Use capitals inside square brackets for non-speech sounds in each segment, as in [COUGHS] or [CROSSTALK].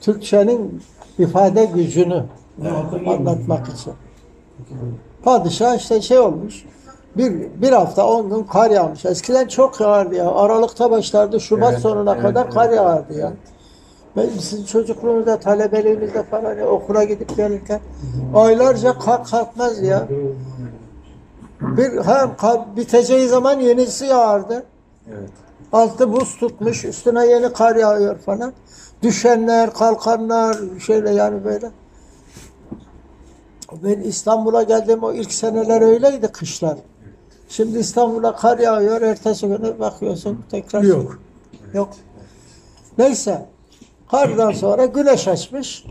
Türkçenin ifade gücünü anlatmak için. Padişah işte şey olmuş. Bir, bir hafta on gün kar yağmış. Eskiden çok yağardı ya. Aralıkta başlardı. Şubat Evet, sonuna evet, kadar evet. kar yağardı ya. Ben sizin çocukluğunuzda, talebeliğinizde falan ya, okula gidip gelirken aylarca kar kalkmaz ya. Bir hem biteceği zaman yenisi yağardı. Evet. Altı buz tutmuş, üstüne yeni kar yağıyor falan. Düşenler, kalkanlar, şöyle yani böyle. Ben İstanbul'a geldim o ilk seneler öyleydi kışlar. Şimdi İstanbul'a kar yağıyor, ertesi günü bakıyorsun tekrar Yok. Yok. Neyse. Kardan sonra güneş açmış.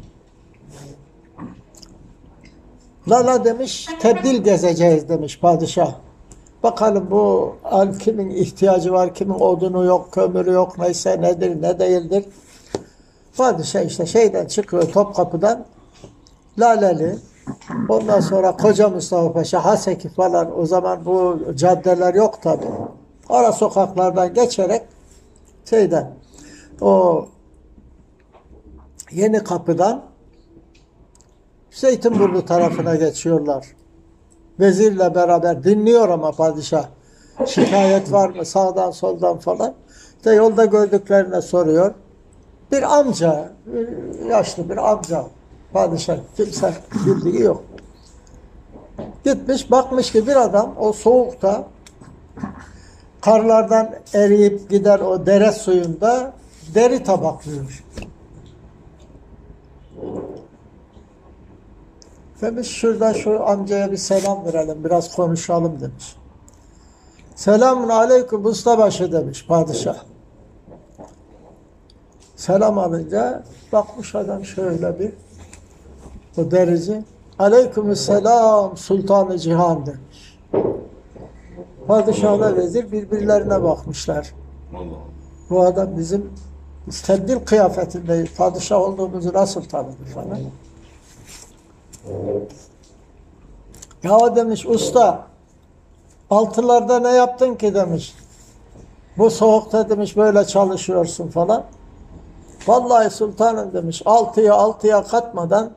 Lala demiş, tebdil gezeceğiz demiş padişah. Bakalım bu kimin ihtiyacı var, kimin odunu yok, kömürü yok, neyse nedir, ne değildir. Padişah işte şeyden çıkıyor Topkapı'dan. Laleli. Ondan sonra Koca Mustafa Paşa, Haseki falan o zaman bu caddeler yok tabi. Ara sokaklardan geçerek şeyden o yeni kapıdan Zeytinburnu tarafına geçiyorlar. Vezirle beraber dinliyor ama padişah. Şikayet var mı sağdan soldan falan. İşte yolda gördüklerine soruyor. Bir amca, yaşlı bir amca padişah kimse bildiği yok. Gitmiş bakmış ki bir adam o soğukta karlardan eriyip giden o dere suyunda deri tabaklıyor. Demiş şurada şu amcaya bir selam verelim, biraz konuşalım demiş. Selamun aleyküm ustabaşı demiş padişah. Selam alınca bakmış adam şöyle bir o derici. Aleyküm selam sultanı cihan demiş. Padişahla vezir birbirlerine bakmışlar. Bu adam bizim tebdil kıyafetinde padişah olduğumuzu nasıl tanıdı falan. Ya demiş usta altılarda ne yaptın ki demiş. Bu soğukta demiş böyle çalışıyorsun falan. Vallahi sultanım demiş altıya altıya katmadan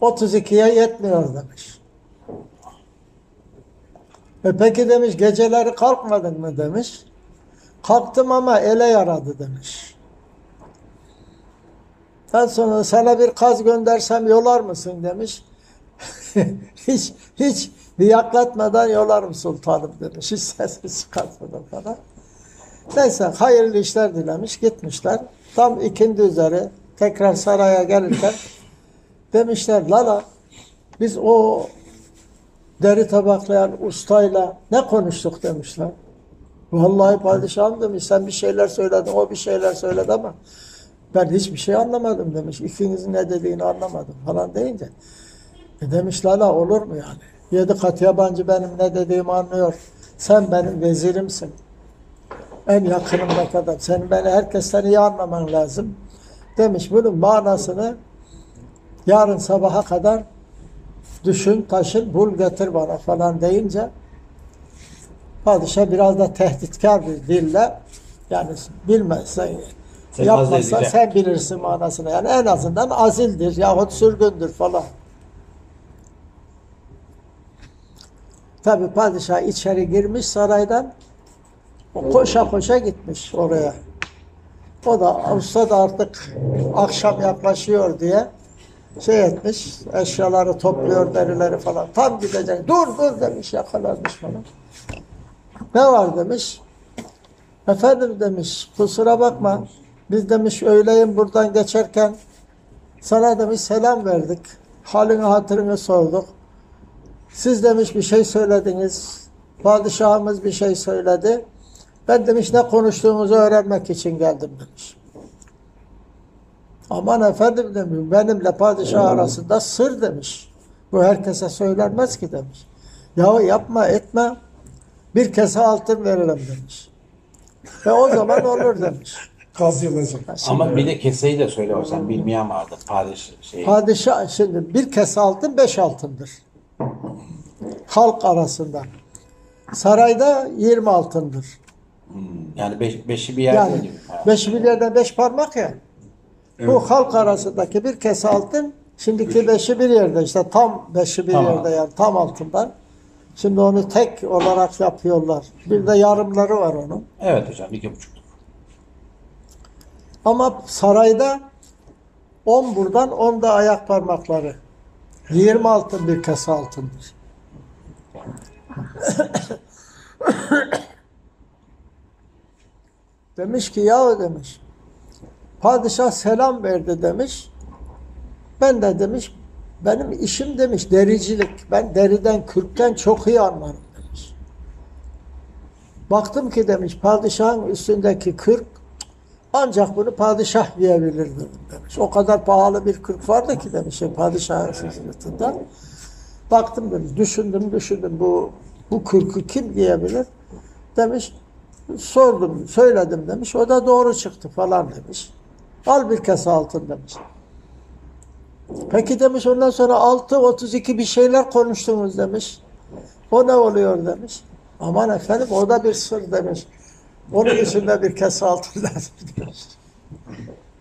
32'ye yetmiyor demiş. E peki demiş geceleri kalkmadın mı demiş. Kalktım ama ele yaradı demiş. Ben sonra sana bir kaz göndersem yolar mısın demiş. [LAUGHS] hiç hiç liyaklatmadan yolarım sultanım demiş. Hiç sessiz çıkartmadan falan. Neyse hayırlı işler dilemiş gitmişler. Tam ikindi üzeri tekrar saraya gelirken [LAUGHS] demişler Lala biz o deri tabaklayan ustayla ne konuştuk demişler. Vallahi padişahım demiş sen bir şeyler söyledin o bir şeyler söyledi ama ben hiçbir şey anlamadım demiş. İkinizin ne dediğini anlamadım falan deyince. E demiş Lala olur mu yani? Yedi kat yabancı benim ne dediğimi anlıyor. Sen benim vezirimsin. En yakınımda kadar. Sen beni herkesten iyi anlaman lazım. Demiş bunun manasını yarın sabaha kadar düşün, taşın, bul getir bana falan deyince padişah biraz da tehditkar bir dille yani bilmezsen Sen yapmazsan azledile. sen bilirsin manasını. Yani en azından azildir yahut sürgündür falan. Tabi padişah içeri girmiş saraydan o koşa koşa gitmiş oraya. O da usta da artık akşam yaklaşıyor diye şey etmiş, eşyaları topluyor, derileri falan. Tam gidecek. Dur dur demiş, yakalanmış falan. Ne var demiş. Efendim demiş, kusura bakma. Biz demiş öğleyin buradan geçerken sana demiş selam verdik. Halini hatırını sorduk. Siz demiş bir şey söylediniz. Padişahımız bir şey söyledi. Ben demiş ne konuştuğumuzu öğrenmek için geldim demiş. Aman efendim demiş benimle padişah arasında sır demiş. Bu herkese söylenmez ki demiş. Ya yapma etme bir kese altın verelim demiş. Ve o zaman olur demiş. Kaz yılacak. Ama bir de keseyi de söyle o sen bilmeyen vardı. Padişah şey. Padişah şimdi bir kese altın beş altındır. Halk arasında. Sarayda 20 altındır. Yani beş, beşi bir yerde Yani gibi. Ha. beş milyardan beş parmak ya. Bu halk arasındaki bir kese altın şimdiki beşi bir yerde işte tam beşi bir Tamam. yerde yani tam altından. Şimdi onu tek olarak yapıyorlar. Bir de yarımları var onun. Evet hocam iki buçukluk. Ama sarayda 10 buradan 10 da ayak parmakları. 20 altın bir kese altındır. [COUGHS] demiş ki ya demiş. Padişah selam verdi demiş. Ben de demiş benim işim demiş dericilik. Ben deriden kürkten çok iyi anlarım demiş. Baktım ki demiş padişahın üstündeki kürk ancak bunu padişah giyebilir demiş. O kadar pahalı bir kürk vardı ki demiş ya padişahın sırtında. Baktım demiş, düşündüm düşündüm bu bu kürkü kim giyebilir? Demiş, sordum, söyledim demiş. O da doğru çıktı falan demiş. Al bir kese altın demiş. Peki demiş ondan sonra 6 32 bir şeyler konuştunuz demiş. O ne oluyor demiş. Aman efendim o da bir sır demiş. Onun içinde bir kese altın [LAUGHS] lazım.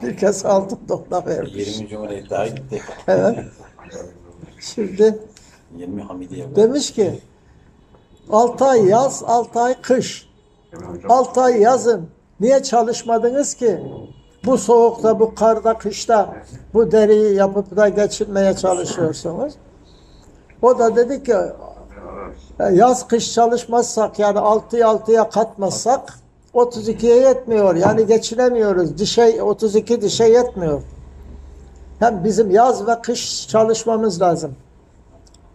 Bir kese altın topla vermiş. 20 Cumhuriyet daha gitti. Evet. Şimdi 20 Hamidiye. demiş ki 6 ay yaz, 6 ay kış. 6 ay yazın. Niye çalışmadınız ki? Bu soğukta, bu karda, kışta bu deriyi yapıp da geçinmeye çalışıyorsunuz. O da dedi ki "E, yaz kış çalışmazsak yani 6'yı 6'ya katmazsak 32'ye yetmiyor. Yani geçinemiyoruz. Dişe 32 dişe yetmiyor. Hem bizim yaz ve kış çalışmamız lazım.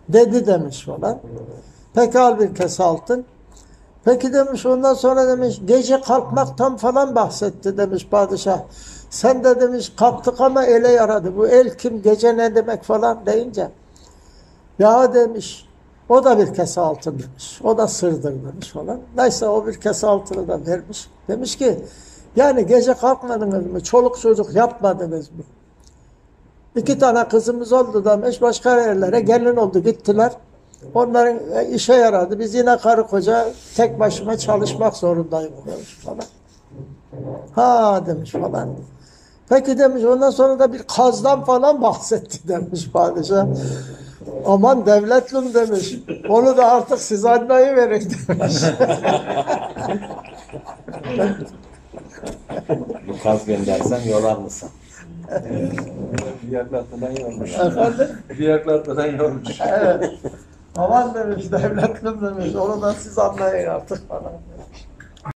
Dedi demiş falan. Peki al bir kese altın. Peki demiş ondan sonra demiş gece kalkmaktan falan bahsetti demiş padişah. Sen de demiş kalktık ama ele yaradı. Bu el kim gece ne demek falan deyince. Ya demiş o da bir kese altın demiş. O da sırdır demiş falan. Neyse o bir kese altını da vermiş. Demiş ki yani gece kalkmadınız mı? Çoluk çocuk yapmadınız mı? İki tane kızımız oldu demiş. Başka yerlere gelin oldu gittiler. Onların e, işe yaradı. Biz yine karı koca tek başıma çalışmak zorundayım demiş falan. Ha demiş falan. Peki demiş ondan sonra da bir kazdan falan bahsetti demiş padişah. Aman devletlum demiş. Onu da artık siz anlayı verin demiş. Bu kaz göndersen yolar mısın? Fiyaklatmadan yormuş. Efendim? Fiyaklatmadan yormuş. Evet. Aman demiş devletlum demiş. Onu da siz anlayın artık falan.